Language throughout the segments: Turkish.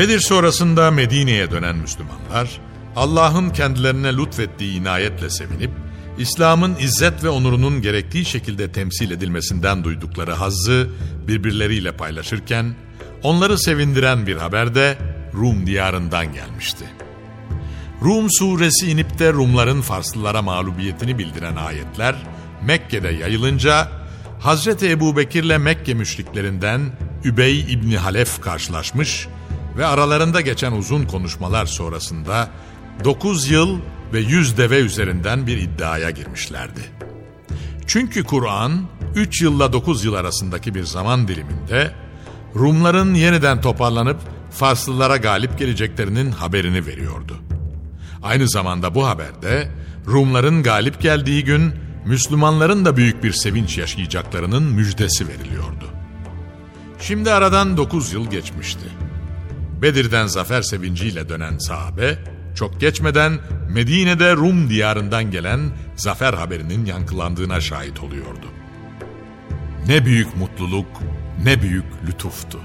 Bedir sonrasında Medine'ye dönen Müslümanlar, Allah'ın kendilerine lütfettiği inayetle sevinip, İslam'ın izzet ve onurunun gerektiği şekilde temsil edilmesinden duydukları hazzı birbirleriyle paylaşırken, onları sevindiren bir haber de Rum diyarından gelmişti. Rum suresi inip de Rumların Farslılara mağlubiyetini bildiren ayetler Mekke'de yayılınca Hazreti Ebu Bekir'le Mekke müşriklerinden Übey İbni Halef karşılaşmış ve aralarında geçen uzun konuşmalar sonrasında 9 yıl ve 100 deve üzerinden bir iddiaya girmişlerdi. Çünkü Kur'an 3 yılla 9 yıl arasındaki bir zaman diliminde Rumların yeniden toparlanıp Farslılara galip geleceklerinin haberini veriyordu. Aynı zamanda bu haberde Rumların galip geldiği gün Müslümanların da büyük bir sevinç yaşayacaklarının müjdesi veriliyordu. Şimdi aradan 9 yıl geçmişti. Bedir'den zafer sevinciyle dönen sahabe, çok geçmeden Medine'de Rum diyarından gelen zafer haberinin yankılandığına şahit oluyordu. Ne büyük mutluluk, ne büyük lütuftu.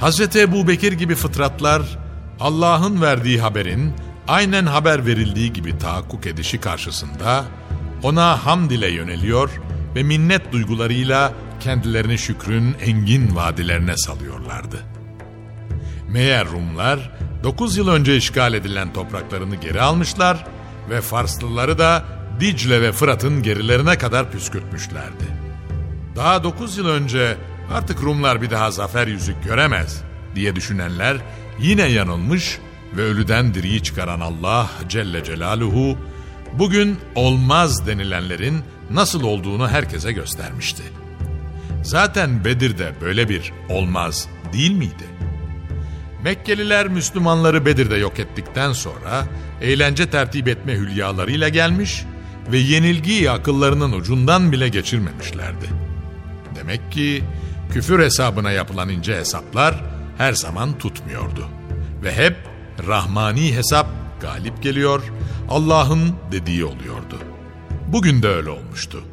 Hazreti Ebu Bekir gibi fıtratlar, Allah'ın verdiği haberin aynen haber verildiği gibi tahakkuk edişi karşısında ona hamd ile yöneliyor ve minnet duygularıyla kendilerini şükrün engin vadilerine salıyorlardı. Meğer Rumlar 9 yıl önce işgal edilen topraklarını geri almışlar ve Farslıları da Dicle ve Fırat'ın gerilerine kadar püskürtmüşlerdi. Daha 9 yıl önce artık Rumlar bir daha zafer yüzük göremez diye düşünenler yine yanılmış ve ölüden diriyi çıkaran Allah Celle Celaluhu bugün olmaz denilenlerin nasıl olduğunu herkese göstermişti. Zaten Bedir'de böyle bir olmaz değil miydi? Mekkeliler Müslümanları Bedir'de yok ettikten sonra eğlence tertip etme hülyalarıyla gelmiş ve yenilgiyi akıllarının ucundan bile geçirmemişlerdi. Demek ki küfür hesabına yapılan ince hesaplar her zaman tutmuyordu. Ve hep rahmani hesap galip geliyor, Allah'ın dediği oluyordu. Bugün de öyle olmuştu.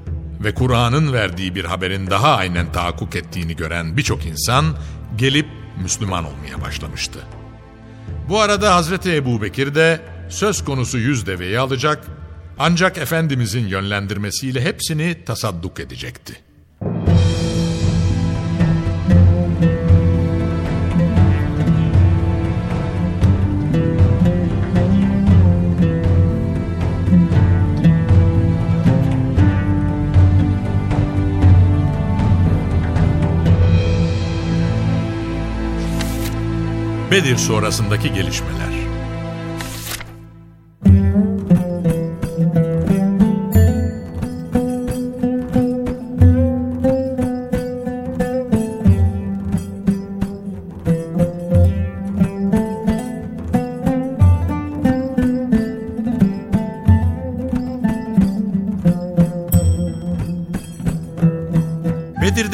Ve Kur'an'ın verdiği bir haberin daha aynen tahakkuk ettiğini gören birçok insan gelip Müslüman olmaya başlamıştı. Bu arada Hazreti Ebu Bekir de söz konusu yüz deveyi alacak ancak Efendimizin yönlendirmesiyle hepsini tasadduk edecekti. Bedir sonrasındaki gelişmeler.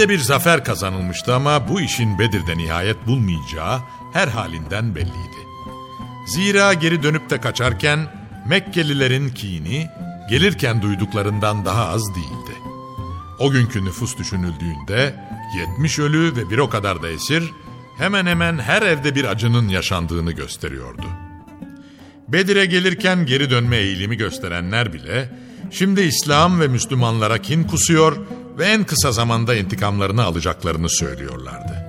Bedir'de bir zafer kazanılmıştı ama bu işin Bedir'de nihayet bulmayacağı her halinden belliydi. Zira geri dönüp de kaçarken Mekkelilerin kini gelirken duyduklarından daha az değildi. O günkü nüfus düşünüldüğünde 70 ölü ve bir o kadar da esir hemen hemen her evde bir acının yaşandığını gösteriyordu. Bedir'e gelirken geri dönme eğilimi gösterenler bile şimdi İslam ve Müslümanlara kin kusuyor ve en kısa zamanda intikamlarını alacaklarını söylüyorlardı.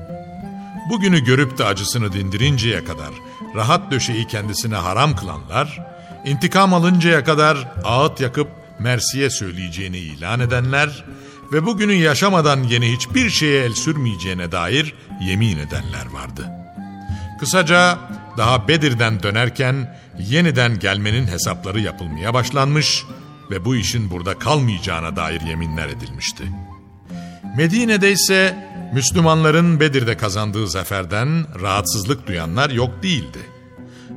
Bugünü görüp de acısını dindirinceye kadar rahat döşeyi kendisine haram kılanlar, intikam alıncaya kadar ağıt yakıp Mersi'ye söyleyeceğini ilan edenler ve bugünü yaşamadan yeni hiçbir şeye el sürmeyeceğine dair yemin edenler vardı. Kısaca daha Bedir'den dönerken yeniden gelmenin hesapları yapılmaya başlanmış ve bu işin burada kalmayacağına dair yeminler edilmişti. Medine'de ise Müslümanların Bedir'de kazandığı zaferden rahatsızlık duyanlar yok değildi.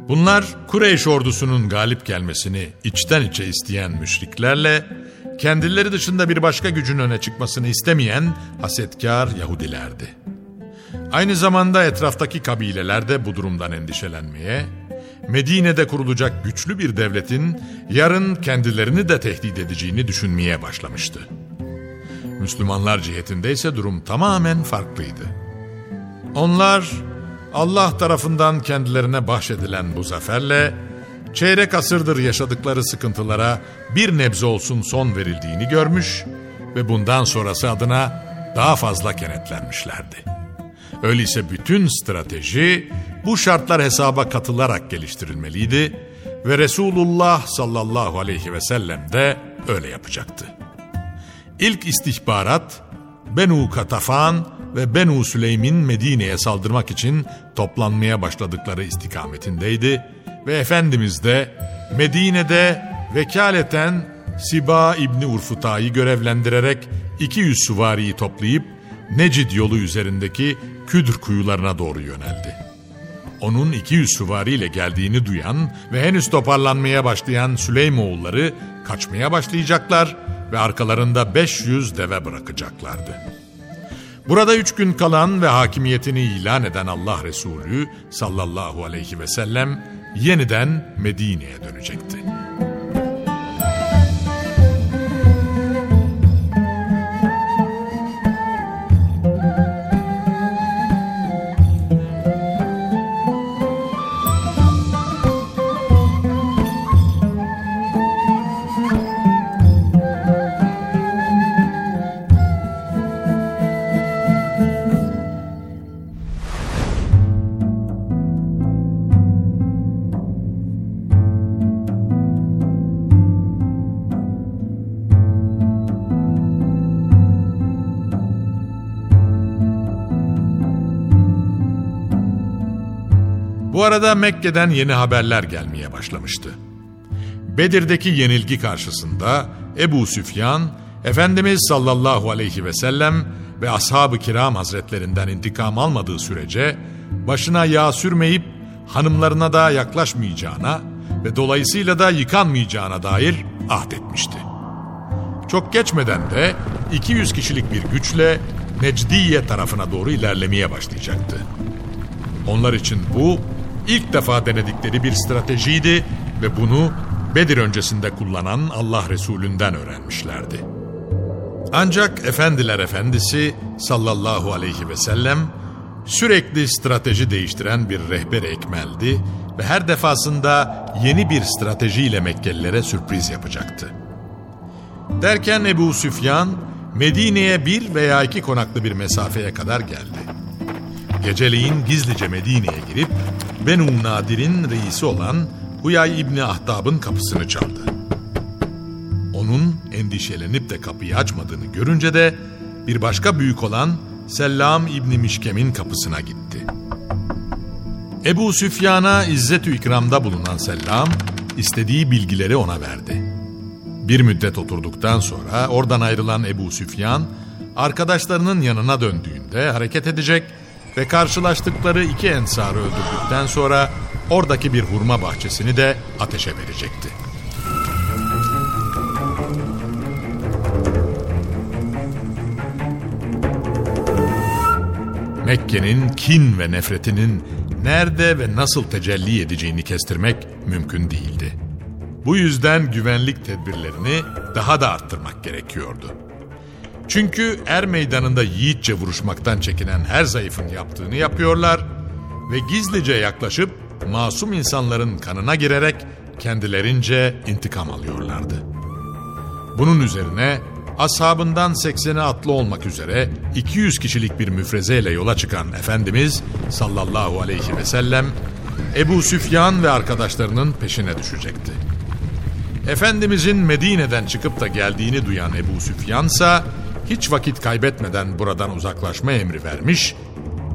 Bunlar Kureyş ordusunun galip gelmesini içten içe isteyen müşriklerle kendileri dışında bir başka gücün öne çıkmasını istemeyen hasetkar Yahudilerdi. Aynı zamanda etraftaki kabileler de bu durumdan endişelenmeye, Medine'de kurulacak güçlü bir devletin yarın kendilerini de tehdit edeceğini düşünmeye başlamıştı. Müslümanlar cihetinde ise durum tamamen farklıydı. Onlar Allah tarafından kendilerine bahşedilen bu zaferle çeyrek asırdır yaşadıkları sıkıntılara bir nebze olsun son verildiğini görmüş ve bundan sonrası adına daha fazla kenetlenmişlerdi. Öyleyse bütün strateji bu şartlar hesaba katılarak geliştirilmeliydi ve Resulullah sallallahu aleyhi ve sellem de öyle yapacaktı. İlk istihbarat Benu Katafan ve Benu Süleym'in Medine'ye saldırmak için toplanmaya başladıkları istikametindeydi ve Efendimiz de Medine'de vekaleten Siba İbni Urfuta'yı görevlendirerek 200 süvariyi toplayıp Necid yolu üzerindeki Küdr kuyularına doğru yöneldi. Onun 200 süvariyle geldiğini duyan ve henüz toparlanmaya başlayan Süleymoğulları kaçmaya başlayacaklar ve arkalarında 500 deve bırakacaklardı. Burada üç gün kalan ve hakimiyetini ilan eden Allah Resulü sallallahu aleyhi ve sellem yeniden Medine'ye dönecekti. Bu arada Mekke'den yeni haberler gelmeye başlamıştı. Bedir'deki yenilgi karşısında Ebu Süfyan, Efendimiz sallallahu aleyhi ve sellem ve ashab-ı kiram hazretlerinden intikam almadığı sürece başına yağ sürmeyip hanımlarına da yaklaşmayacağına ve dolayısıyla da yıkanmayacağına dair ahdetmişti. Çok geçmeden de 200 kişilik bir güçle Necdiye tarafına doğru ilerlemeye başlayacaktı. Onlar için bu ilk defa denedikleri bir stratejiydi ve bunu Bedir öncesinde kullanan Allah Resulünden öğrenmişlerdi. Ancak Efendiler Efendisi sallallahu aleyhi ve sellem sürekli strateji değiştiren bir rehber ekmeldi ve her defasında yeni bir stratejiyle Mekkelilere sürpriz yapacaktı. Derken Ebu Süfyan Medine'ye bir veya iki konaklı bir mesafeye kadar geldi. Geceleyin gizlice Medine'ye girip Benu Nadir'in reisi olan Huyay İbni Ahtab'ın kapısını çaldı. Onun endişelenip de kapıyı açmadığını görünce de bir başka büyük olan Sellam İbni Mişkem'in kapısına gitti. Ebu Süfyan'a İzzet-ü İkram'da bulunan Sellam istediği bilgileri ona verdi. Bir müddet oturduktan sonra oradan ayrılan Ebu Süfyan arkadaşlarının yanına döndüğünde hareket edecek ve karşılaştıkları iki ensarı öldürdükten sonra oradaki bir hurma bahçesini de ateşe verecekti. Mekke'nin kin ve nefretinin nerede ve nasıl tecelli edeceğini kestirmek mümkün değildi. Bu yüzden güvenlik tedbirlerini daha da arttırmak gerekiyordu. Çünkü er meydanında yiğitçe vuruşmaktan çekinen her zayıfın yaptığını yapıyorlar ve gizlice yaklaşıp masum insanların kanına girerek kendilerince intikam alıyorlardı. Bunun üzerine ashabından 80'i atlı olmak üzere 200 kişilik bir müfrezeyle yola çıkan Efendimiz sallallahu aleyhi ve sellem Ebu Süfyan ve arkadaşlarının peşine düşecekti. Efendimizin Medine'den çıkıp da geldiğini duyan Ebu Süfyan ise hiç vakit kaybetmeden buradan uzaklaşma emri vermiş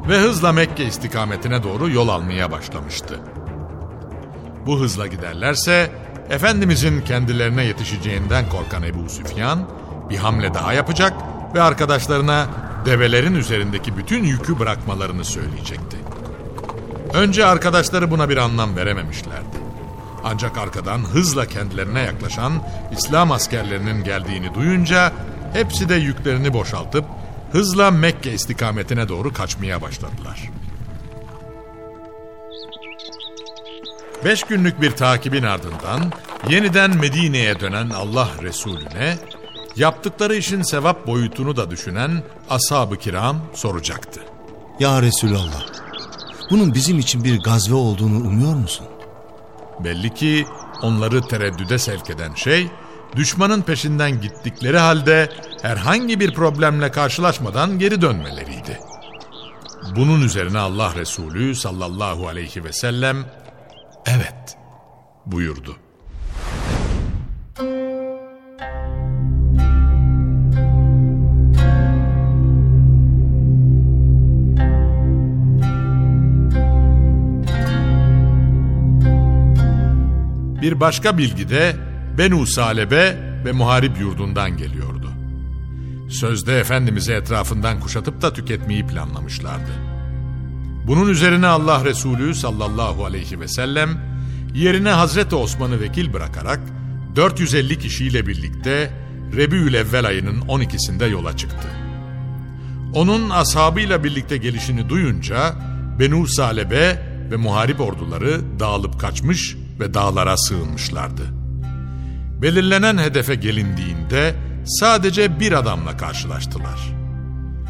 ve hızla Mekke istikametine doğru yol almaya başlamıştı. Bu hızla giderlerse Efendimizin kendilerine yetişeceğinden korkan Ebu Süfyan bir hamle daha yapacak ve arkadaşlarına develerin üzerindeki bütün yükü bırakmalarını söyleyecekti. Önce arkadaşları buna bir anlam verememişlerdi. Ancak arkadan hızla kendilerine yaklaşan İslam askerlerinin geldiğini duyunca hepsi de yüklerini boşaltıp hızla Mekke istikametine doğru kaçmaya başladılar. Beş günlük bir takibin ardından yeniden Medine'ye dönen Allah Resulüne yaptıkları işin sevap boyutunu da düşünen ashab-ı kiram soracaktı. Ya Resulallah, bunun bizim için bir gazve olduğunu umuyor musun? Belli ki onları tereddüde sevk eden şey, düşmanın peşinden gittikleri halde herhangi bir problemle karşılaşmadan geri dönmeleriydi. Bunun üzerine Allah Resulü sallallahu aleyhi ve sellem, evet buyurdu. Bir başka bilgi de Benu Salebe ve Muharip yurdundan geliyordu. Sözde Efendimiz'i etrafından kuşatıp da tüketmeyi planlamışlardı. Bunun üzerine Allah Resulü sallallahu aleyhi ve sellem yerine Hazreti Osman'ı vekil bırakarak 450 kişiyle birlikte Rebü'ül Evvel ayının 12'sinde yola çıktı. Onun ashabıyla birlikte gelişini duyunca Benu Salebe ve muharip orduları dağılıp kaçmış ve dağlara sığınmışlardı. Belirlenen hedefe gelindiğinde sadece bir adamla karşılaştılar.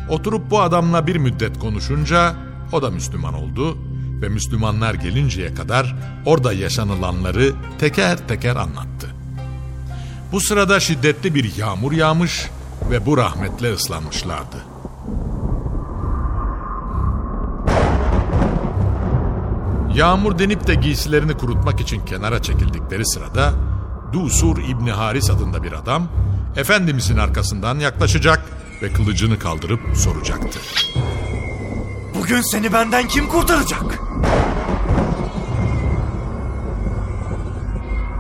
Oturup bu adamla bir müddet konuşunca o da Müslüman oldu ve Müslümanlar gelinceye kadar orada yaşanılanları teker teker anlattı. Bu sırada şiddetli bir yağmur yağmış ve bu rahmetle ıslanmışlardı. Yağmur denip de giysilerini kurutmak için kenara çekildikleri sırada Dusur İbni Haris adında bir adam Efendimizin arkasından yaklaşacak ve kılıcını kaldırıp soracaktı. Bugün seni benden kim kurtaracak?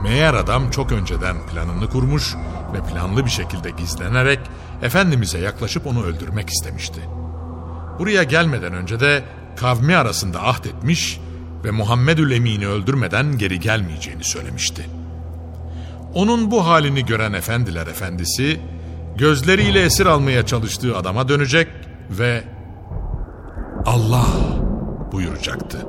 Meğer adam çok önceden planını kurmuş ve planlı bir şekilde gizlenerek Efendimiz'e yaklaşıp onu öldürmek istemişti. Buraya gelmeden önce de kavmi arasında ahd etmiş ve Muhammedül Emin'i öldürmeden geri gelmeyeceğini söylemişti. Onun bu halini gören efendiler efendisi gözleriyle esir almaya çalıştığı adama dönecek ve Allah buyuracaktı.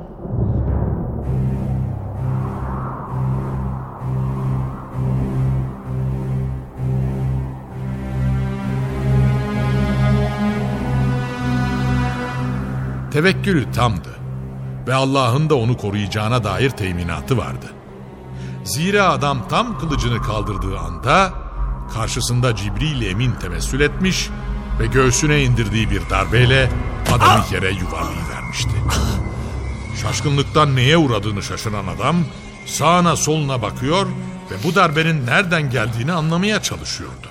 Tevekkülü tamdı ve Allah'ın da onu koruyacağına dair teminatı vardı. Zira adam tam kılıcını kaldırdığı anda karşısında Cibril Emin temessül etmiş ve göğsüne indirdiği bir darbeyle adamı yere yuvarlayıvermişti. Şaşkınlıktan neye uğradığını şaşıran adam sağına soluna bakıyor ve bu darbenin nereden geldiğini anlamaya çalışıyordu.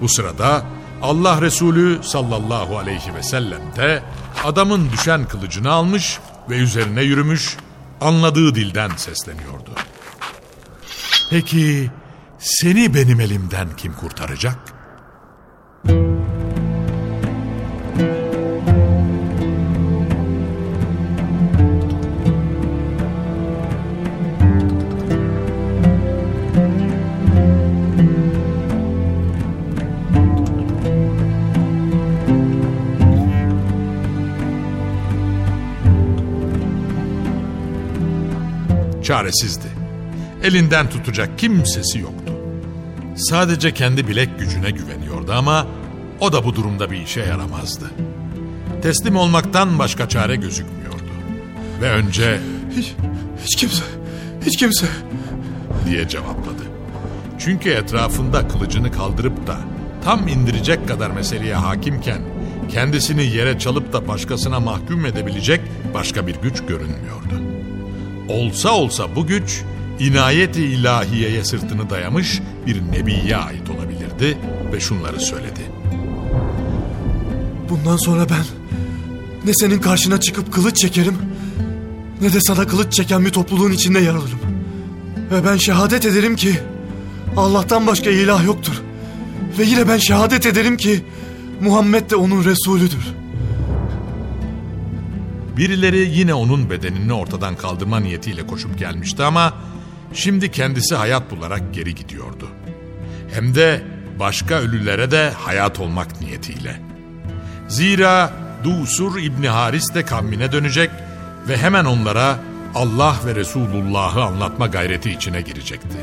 Bu sırada Allah Resulü sallallahu aleyhi ve sellem de adamın düşen kılıcını almış ve üzerine yürümüş, anladığı dilden sesleniyordu. Peki seni benim elimden kim kurtaracak? Çaresizdi Elinden tutacak kimsesi yoktu. Sadece kendi bilek gücüne güveniyordu ama o da bu durumda bir işe yaramazdı. Teslim olmaktan başka çare gözükmüyordu. Ve önce Hiç, hiç kimse, hiç kimse. diye cevapladı. Çünkü etrafında kılıcını kaldırıp da tam indirecek kadar meseleye hakimken kendisini yere çalıp da başkasına mahkum edebilecek başka bir güç görünmüyordu. Olsa olsa bu güç inayeti ilahiyeye sırtını dayamış bir nebiye ait olabilirdi ve şunları söyledi. Bundan sonra ben ne senin karşına çıkıp kılıç çekerim ne de sana kılıç çeken bir topluluğun içinde yer alırım. Ve ben şehadet ederim ki Allah'tan başka ilah yoktur. Ve yine ben şehadet ederim ki Muhammed de onun Resulüdür. Birileri yine onun bedenini ortadan kaldırma niyetiyle koşup gelmişti ama şimdi kendisi hayat bularak geri gidiyordu. Hem de başka ölülere de hayat olmak niyetiyle. Zira Dusur İbni Haris de kavmine dönecek ve hemen onlara Allah ve Resulullah'ı anlatma gayreti içine girecekti.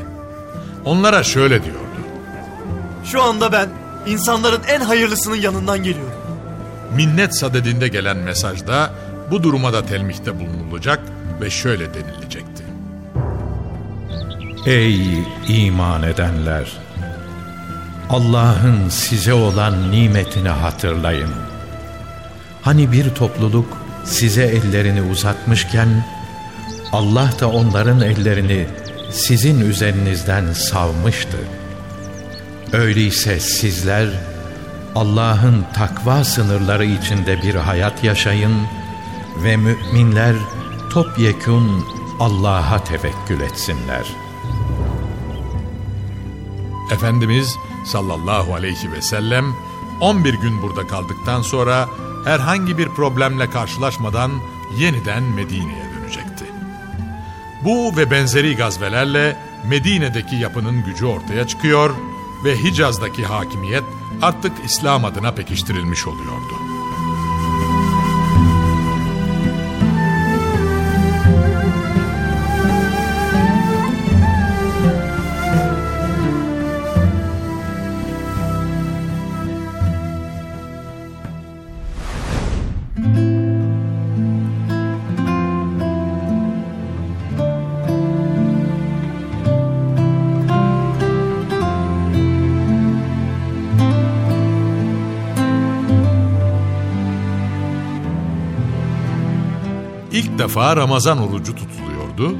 Onlara şöyle diyordu. Şu anda ben insanların en hayırlısının yanından geliyorum. Minnet sadedinde gelen mesajda bu duruma da telmihte bulunulacak ve şöyle denilecekti. Ey iman edenler! Allah'ın size olan nimetini hatırlayın. Hani bir topluluk size ellerini uzatmışken Allah da onların ellerini sizin üzerinizden savmıştı. Öyleyse sizler Allah'ın takva sınırları içinde bir hayat yaşayın ve müminler topyekun Allah'a tevekkül etsinler. Efendimiz sallallahu aleyhi ve sellem 11 gün burada kaldıktan sonra herhangi bir problemle karşılaşmadan yeniden Medine'ye dönecekti. Bu ve benzeri gazvelerle Medine'deki yapının gücü ortaya çıkıyor ve Hicaz'daki hakimiyet artık İslam adına pekiştirilmiş oluyordu. Defa Ramazan orucu tutuluyordu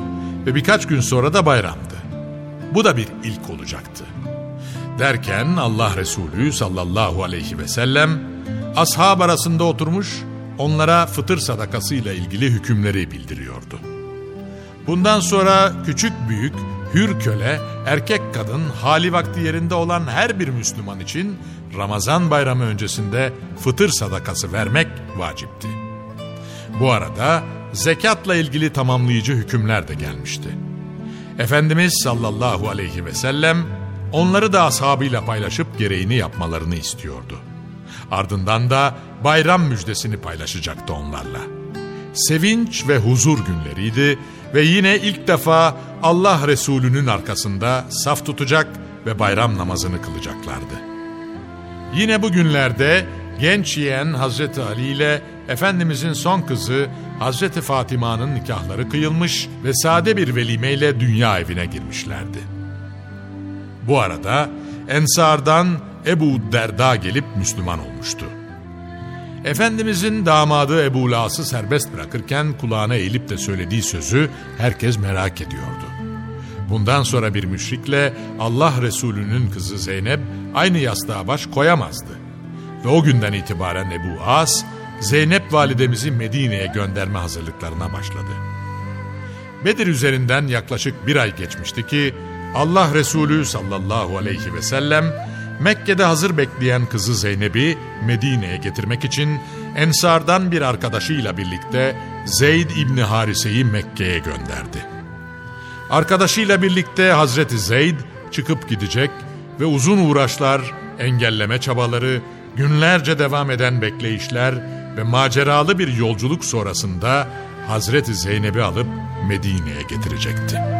ve birkaç gün sonra da bayramdı. Bu da bir ilk olacaktı. Derken Allah Resulü sallallahu aleyhi ve sellem ashab arasında oturmuş onlara fıtır sadakasıyla ilgili hükümleri bildiriyordu. Bundan sonra küçük büyük, hür köle, erkek kadın, hali vakti yerinde olan her bir Müslüman için Ramazan bayramı öncesinde fıtır sadakası vermek vacipti. Bu arada zekatla ilgili tamamlayıcı hükümler de gelmişti. Efendimiz sallallahu aleyhi ve sellem onları da ashabıyla paylaşıp gereğini yapmalarını istiyordu. Ardından da bayram müjdesini paylaşacaktı onlarla. Sevinç ve huzur günleriydi ve yine ilk defa Allah Resulü'nün arkasında saf tutacak ve bayram namazını kılacaklardı. Yine bu günlerde genç yeğen Hazreti Ali ile Efendimizin son kızı Hazreti Fatıma'nın nikahları kıyılmış ve sade bir velimeyle dünya evine girmişlerdi. Bu arada Ensar'dan Ebu Derda gelip Müslüman olmuştu. Efendimizin damadı Ebu Las'ı serbest bırakırken kulağına eğilip de söylediği sözü herkes merak ediyordu. Bundan sonra bir müşrikle Allah Resulü'nün kızı Zeynep aynı yastığa baş koyamazdı. Ve o günden itibaren Ebu As, Zeynep validemizi Medine'ye gönderme hazırlıklarına başladı. Bedir üzerinden yaklaşık bir ay geçmişti ki Allah Resulü sallallahu aleyhi ve sellem Mekke'de hazır bekleyen kızı Zeynep'i Medine'ye getirmek için Ensardan bir arkadaşıyla birlikte Zeyd İbni Harise'yi Mekke'ye gönderdi. Arkadaşıyla birlikte Hazreti Zeyd çıkıp gidecek ve uzun uğraşlar, engelleme çabaları, günlerce devam eden bekleyişler ve maceralı bir yolculuk sonrasında Hazreti Zeynep'i alıp Medine'ye getirecekti.